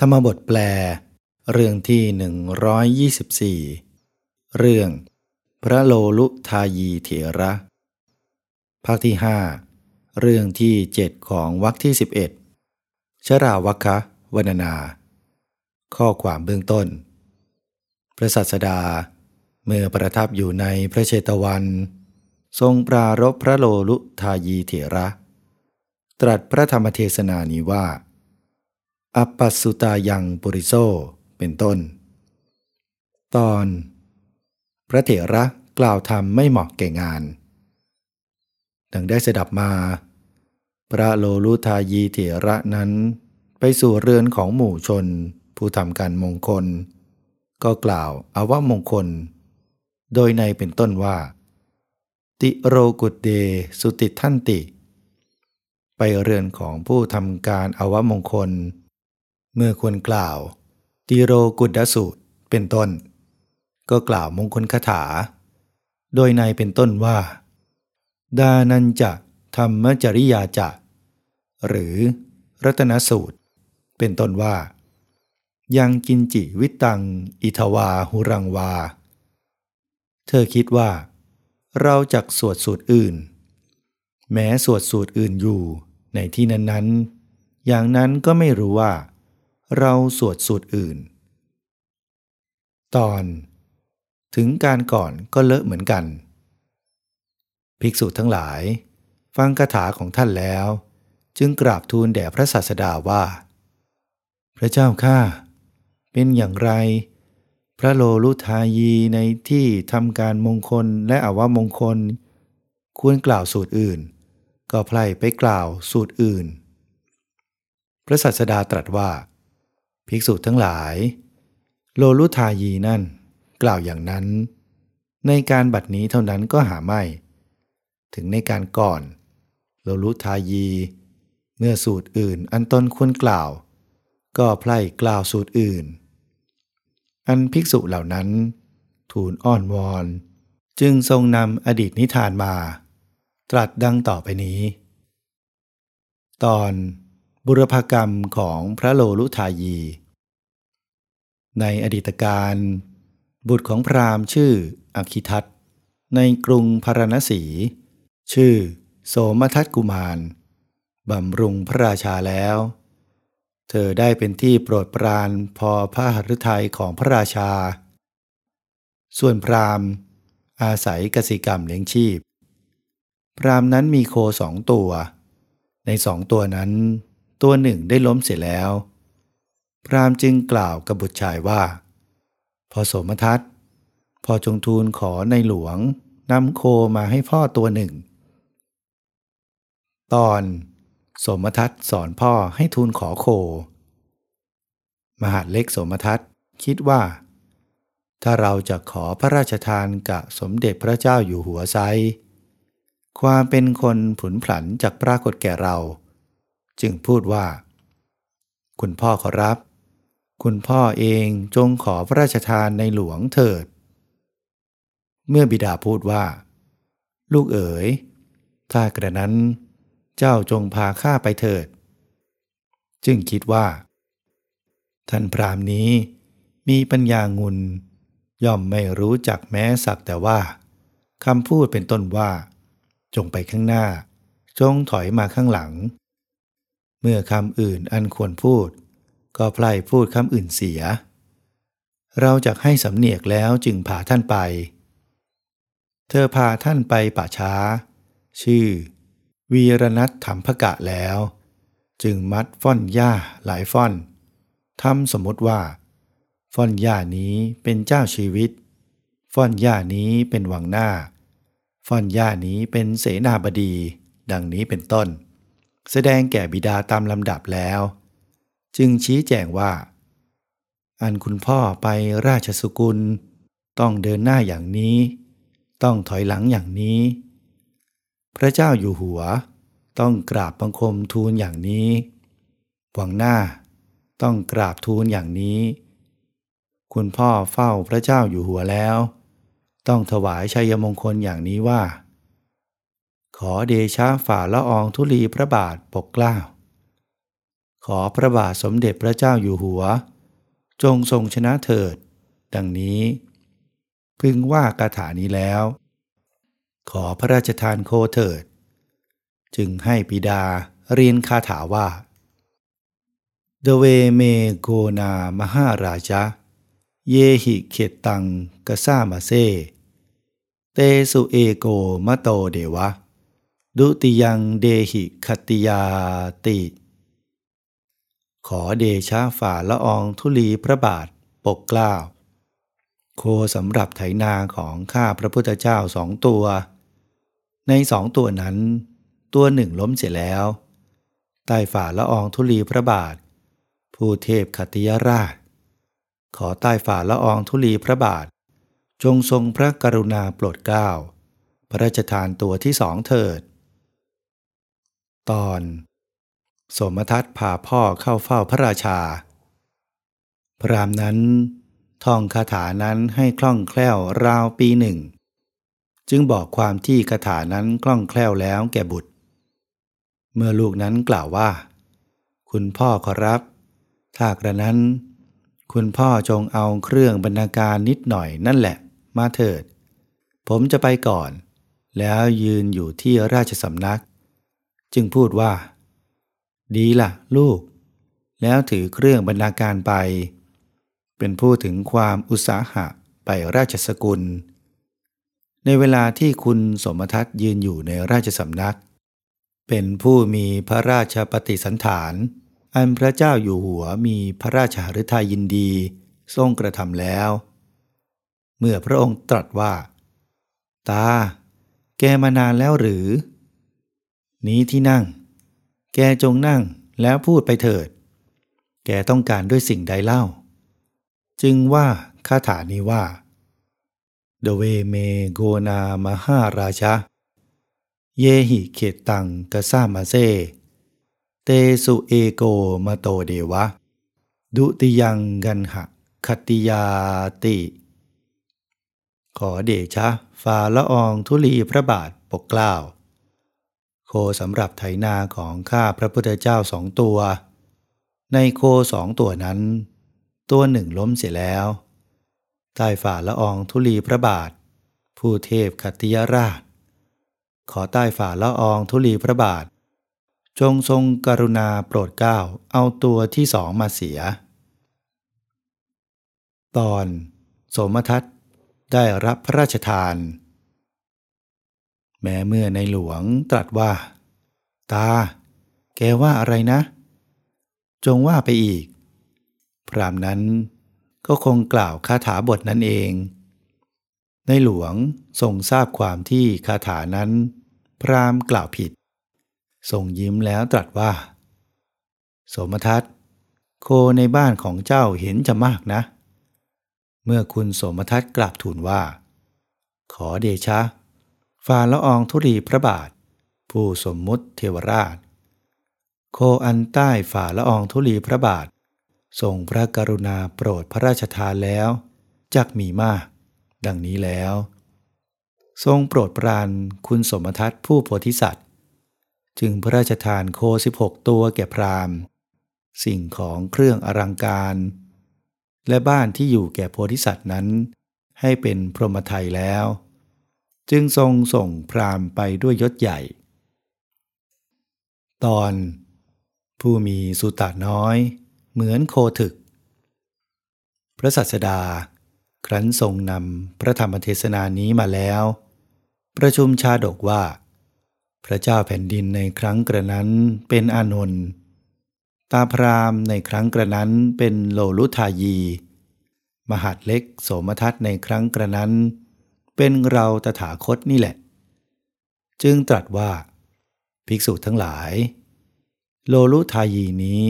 ธรรมบทแปล เรื่องที่ 124 เรื่อง พระโลลุทายีเถระ ภาคที่ห้าเรื่องที่เจ็ดของวรรคที่ 11 ชราวัคะวรรณนา ข้อความเบื้องต้น พระสัสดา เมื่อประทับอยู่ในพระเชตวัน ทรงปรารบพระโลลุทายีเถระ ตรัสพระธรรมเทศนานี้ว่า อัปปัสสุตายังปุริโซเป็นต้น ตอน พระเถระกล่าวธรรมไม่เหมาะแก่งาน ดังได้สดับมา พระโลลุทายีเถระนั้น ไปสู่เรือนของหมู่ชน ผู้ทำการมงคล ก็กล่าวอาว่ามงคล โดยในเป็นต้นว่า ติโรกุตเดสุติท่านติ ไปเรือนของผู้ทำการอาวมงคล เมื่อควรกล่าว ตีโรกุดสูตรเป็นต้น ก็กล่าวมงคลคาถา โดยในเป็นต้นว่า ดานันจะธรรมจริยาจะ หรือรัตนสูตร เป็นต้นว่า ยังกินจิวิตัง อิทวาหุรังวา เธอคิดว่า เราจักสวดสูตรอื่น แม้สวดสูตรอื่นอยู่ในที่นั้นๆ อย่างนั้นก็ไม่รู้ว่า เราสวดสูตรอื่น ตอนถึงการก่อนก็เลอะเหมือนกัน ภิกษุทั้งหลาย ฟังคาถาของท่านแล้ว จึงกราบทูลแด่พระศาสดาว่า พระเจ้าข้าเป็นอย่างไร พระโลลุทายีในที่ทำการมงคลและอาวมงคล ควรกล่าวสูตรอื่น ก็ไพลไปกล่าวสูตรอื่น พระศาสดาตรัสว่า ภิกษุทั้งหลาย โลลุทายีนั่น กล่าวอย่างนั้น ในการบัดนี้เท่านั้นก็หาไม่ ถึงในการก่อน โลลุทายี เมื่อสูตรอื่นอันตนควรกล่าว ก็ไพล่กล่าวสูตรอื่น อันภิกษุเหล่านั้น ทูลอ้อนวอน จึงทรงนำอดีตนิทานมา ตรัสดังต่อไปนี้ ตอนบุรพกรรมของพระโลลุทายี ในอดีตการ บุตรของพราหมณ์ชื่ออคิทัตในกรุงพาราณสี ชื่อโสมทัตกุมาร บำรุงพระราชาแล้ว เธอได้เป็นที่โปรดปรานพอพระหฤทัยของพระราชา ส่วนพราหมณ์ อาศัยกสิกรรมเลี้ยงชีพ พราหมณ์นั้นมีโคสองตัว ในสองตัวนั้น ตัวหนึ่งได้ล้มเสียแล้ว พรามจึงกล่าวกับบุตรชายว่า พอสมทัตพอจงทูลขอในหลวงนำโคมาให้พ่อตัวหนึ่ง ตอนสมทัตสอนพ่อให้ทูลขอโค มหาเล็กสมทัตคิดว่า ถ้าเราจะขอพระราชทานกับสมเด็จพระเจ้าอยู่หัวไซความเป็นคนผุนผันจากปรากฏแก่เรา จึงพูดว่า คุณพ่อขอรับ คุณพ่อเองจงขอพระราชทานในหลวงเถิด เมื่อบิดาพูดว่า ลูกเอ๋ย ถ้ากระนั้น เจ้าจงพาข้าไปเถิด จึงคิดว่า ท่านพรามนี้มีปัญญางุนย่อมไม่รู้จักแม้สักแต่ว่าคำพูดเป็นต้นว่า จงไปข้างหน้า จงถอยมาข้างหลัง เมื่อคำอื่นอันควรพูด ก็ไพล่พูดคำอื่นเสีย เราจะให้สำเนียกแล้วจึงพาท่านไป เธอพาท่านไปป่าช้า ชื่อ วีรนัทธรรมพกะแล้ว จึงมัดฟ่อนหญ้าหลายฟ่อนทำสมมติว่า ฟ่อนหญ้านี้เป็นเจ้าชีวิต ฟ่อนหญ้านี้เป็นวังหน้า ฟ่อนหญ้านี้เป็นเสนาบดี ดังนี้เป็นต้น แสดงแก่บิดาตามลำดับแล้ว จึงชี้แจงว่า อันคุณพ่อไปราชสกุล ต้องเดินหน้าอย่างนี้ ต้องถอยหลังอย่างนี้ พระเจ้าอยู่หัว ต้องกราบบังคมทูลอย่างนี้หวังหน้า ต้องกราบทูลอย่างนี้ คุณพ่อเฝ้าพระเจ้าอยู่หัวแล้ว ต้องถวายชัยมงคลอย่างนี้ว่า ขอเดชะฝ่าละอองธุลีพระบาทปกเกล้า ขอพระบาทสมเด็จพระเจ้าอยู่หัว จงทรงชนะเถิด ดังนี้ พึงว่าคาถานี้แล้ว ขอพระราชทานโคเถิด จึงให้ปิดาเรียนคาถาว่า เดเวเมโกนามหาราชะ เยหิเขตตังกซามาเซ เตสุเอโกมะโตเดวะ ดุติยังเดหิคติยาติ ขอเดชะฝ่าละอองทุลีพระบาทปกเกล้า โคสำหรับไถนาของข้าพระพุทธเจ้าสองตัว ในสองตัวนั้น ตัวหนึ่งล้มเสียแล้วใต้ฝ่าละอองทุลีพระบาท ผู้เทพขติยราช ขอใต้ฝ่าละอองทุลีพระบาท จงทรงพระกรุณาโปรดเกล้า พระราชทานตัวที่สองเถิด ตอน สมทัตพาพ่อเข้าเฝ้าพระราชา พรามนั้นท่องคาถานั้นให้คล่องแคล่วราวปีหนึ่ง จึงบอกความที่คาถานั้นคล่องแคล่วแล้วแก่บุตร เมื่อลูกนั้นกล่าวว่า คุณพ่อขอรับ ถ้ากระนั้น คุณพ่อจงเอาเครื่องบรรณาการนิดหน่อยนั่นแหละ มาเถิด ผมจะไปก่อน แล้วยืนอยู่ที่ราชสำนัก จึงพูดว่า ดีละ่ะ ลูก แล้วถือเครื่องบรรณาการไป เป็นผู้ถึงความอุตสาหะไปราชสกุล ในเวลาที่คุณสมทัตยืนอยู่ในราชสำนัก เป็นผู้มีพระราชปฏิสันฐาน อันพระเจ้าอยู่หัวมีพระราชหฤทัยยินดี ทรงกระทำแล้ว เมื่อพระองค์ตรัสว่า ตา แกมานานแล้วหรือ นี้ที่นั่ง แกจงนั่งแล้วพูดไปเถิด แกต้องการด้วยสิ่งใดเล่า จึงว่าคาถานี้ว่า เดเวเมโกนามหาราชะ เยหิเขตตังกะซามาเซ เตสุเอโกมาโตเดวะ ดุติยังกันหะคติยาติ ขอเดชะฟาละอองทุลีพระบาทปกกล้าว คสำหรับไถนาของข้าพระพุทธเจ้าสองตัว ในโคสองตัวนั้น ตัวหนึ่งล้มเสียแล้วใต้ฝ่าละอองทุลีพระบาท ผู้เทพคติยราช ขอใต้ฝ่าละอองทุลีพระบาท จงทรงกรุณาโปรดเกล้าเอาตัวที่สองมาเสีย ตอน สมทัตได้รับพระราชทาน แม้เมื่อในหลวงตรัสว่า ตา แกว่าอะไรนะ จงว่าไปอีก พรามนั้นก็คงกล่าวคาถาบทนั้นเอง ในหลวงทรงทราบความที่คาถานั้น พรามกล่าวผิด ทรงยิ้มแล้วตรัสว่า สมทัตโคในบ้านของเจ้าเห็นจะมากนะ เมื่อคุณสมทัตกราบทูลว่า ขอเดชะ ฟาละอองธุรีพระบาท ผู้สมมุติเทวราช โคอันใต้ฝ่าละอองธุลีพระบาททรงพระกรุณาโปรดพระราชทานแล้วจักมีมาก ดังนี้แล้ว ทรงโปรดปรานคุณสมทัตผู้โพธิสัตว์ จึงพระราชทานโคสิบหกตัวแก่พราหมณ์ สิ่งของเครื่องอลังการ และบ้านที่อยู่แก่โพธิสัตว์นั้น ให้เป็นพรหมไทยแล้ว จึงทรงส่งพราหมณ์ไปด้วยยศใหญ่ ตอน ผู้มีสุตาน้อย เหมือนโคถึก พระสัสดา ครั้นทรงนำพระธรรมเทศนานี้มาแล้ว ประชุมชาดกว่า พระเจ้าแผ่นดินในครั้งกระนั้นเป็นอานนท์ตาพรามในครั้งกระนั้นเป็นโลลุทายี มหัดเล็กโสมทัตในครั้งกระนั้น เป็นเราตถาคตนี่แหละ จึงตรัสว่า ภิกษุทั้งหลาย โลลุทายีนี้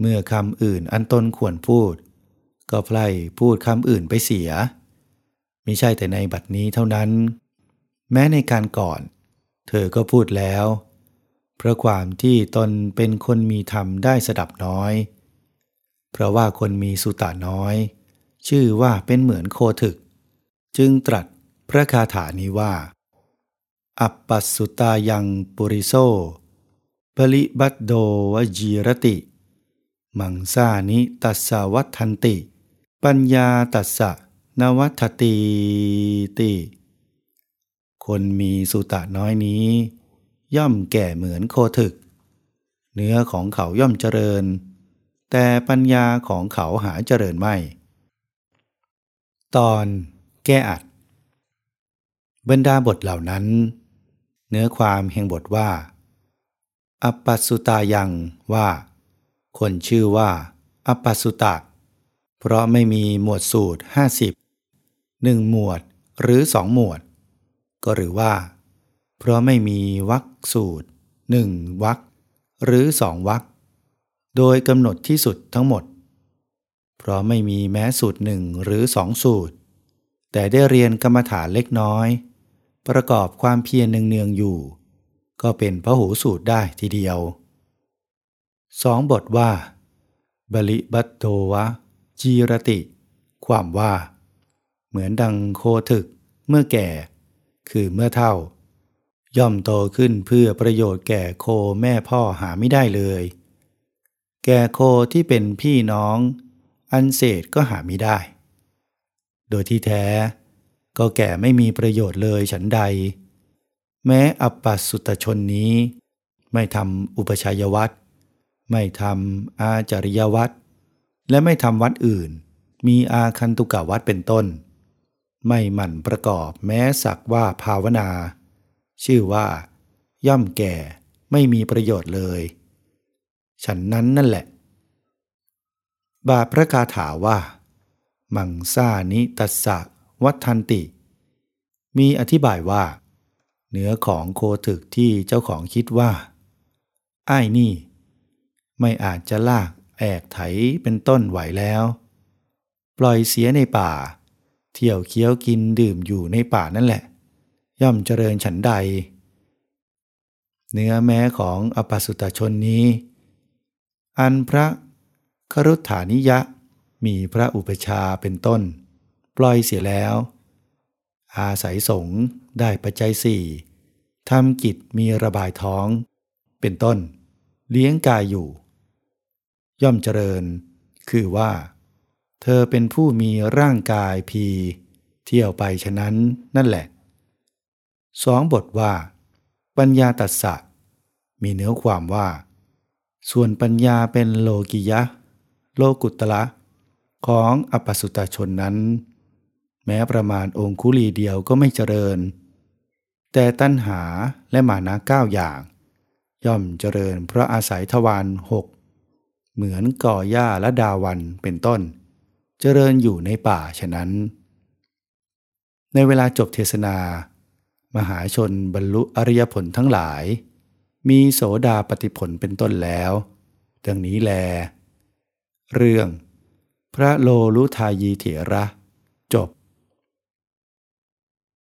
เมื่อคำอื่นอันตนควรพูด ก็ไพล่พูดคำอื่นไปเสียมิใช่แต่ในบัดนี้เท่านั้น แม้ในการก่อน เธอก็พูดแล้วเพราะความที่ตนเป็นคนมีธรรมได้สดับน้อย เพราะว่าคนมีสุตาน้อย ชื่อว่าเป็นเหมือนโคถึก จึงตรัสพระคาถานี้ว่า อัปปัสสุตายังปุริโซปริบัตโดวจีรติ มังสานิตัสสะวัฏันติ ปัญญาตัสสะนวัฏติติ คนมีสุตะน้อยนี้ ย่อมแก่เหมือนโคถึก เนื้อของเขาย่อมเจริญ แต่ปัญญาของเขาหาเจริญไม่ ตอน แก้อัด บรรดาบทเหล่านั้น เนื้อความแห่งบทว่า อัปปัสสุตายังว่า คนชื่อว่า อัปปัสสุตะ เพราะไม่มีหมวดสูตรห้าสิบหนึ่งหมวดหรือสองหมวด ก็หรือว่า เพราะไม่มีวักสูตรหนึ่งวักหรือสองวักโดยกำหนดที่สุดทั้งหมด เพราะไม่มีแม้สูตรหนึ่งหรือสองสูตร แต่ได้เรียนกรรมฐานเล็กน้อย ประกอบความเพียรเนืองๆอยู่ ก็เป็นพระหูสูตรได้ทีเดียวสองบทว่า บริบัตโตวะ จีรติ ความว่า เหมือนดังโคถึกเมื่อแก่ คือเมื่อเท่า ย่อมโตขึ้นเพื่อประโยชน์แก่โคแม่พ่อหาไม่ได้เลย แก่โคที่เป็นพี่น้อง อันเศษก็หาไม่ได้ โดยที่แท้ ก็แก่ไม่มีประโยชน์เลยฉันใด แม้อัปปัสสุตชนนี้ ไม่ทำอุปชัยวัตรไม่ทำอาจริยวัตรและไม่ทำวัดอื่น มีอาคันตุกะวัดเป็นต้น ไม่หมั่นประกอบแม้สักว่าภาวนา ชื่อว่า ย่อมแก่ไม่มีประโยชน์เลย ฉันนั้นนั่นแหละ บาพระคาถาว่า มังซานิตัสสะวัฏทันติ มีอธิบายว่า เนื้อของโคถึกที่เจ้าของคิดว่าไอ้นี่ ไม่อาจจะลากแอกไถเป็นต้นไหวแล้ว ปล่อยเสียในป่า เที่ยวเคี้ยวกินดื่มอยู่ในป่านั่นแหละ ย่อมเจริญฉันใด เนื้อแม้ของอปสุตชนนี้ อันพระครุฐานิยะ มีพระอุปชาเป็นต้น ปล่อยเสียแล้ว อาศัยสงฆ์ได้ปัจจัยสี่ทำกิจมีระบายท้อง เป็นต้น เลี้ยงกายอยู่ ย่อมเจริญ คือว่า เธอเป็นผู้มีร่างกายพี เที่ยวไปฉะนั้นนั่นแหละสองบทว่า ปัญญาตัสสะ มีเนื้อความว่า ส่วนปัญญาเป็นโลกิยะ โลกุตละ ของอปสุตชนนั้น แม้ประมาณองคุลีเดียวก็ไม่เจริญ แต่ตัณหาและมานะเก้าอย่าง ย่อมเจริญเพราะอาศัยทวารหกเหมือนก่อหญ้าและดาวันเป็นต้น เจริญอยู่ในป่าฉะนั้น ในเวลาจบเทศนา มหาชนบรรลุอริยผลทั้งหลาย มีโสดาปฏิผลเป็นต้นแล้ว ดังนี้แล เรื่อง พระโลลุทายีเถระ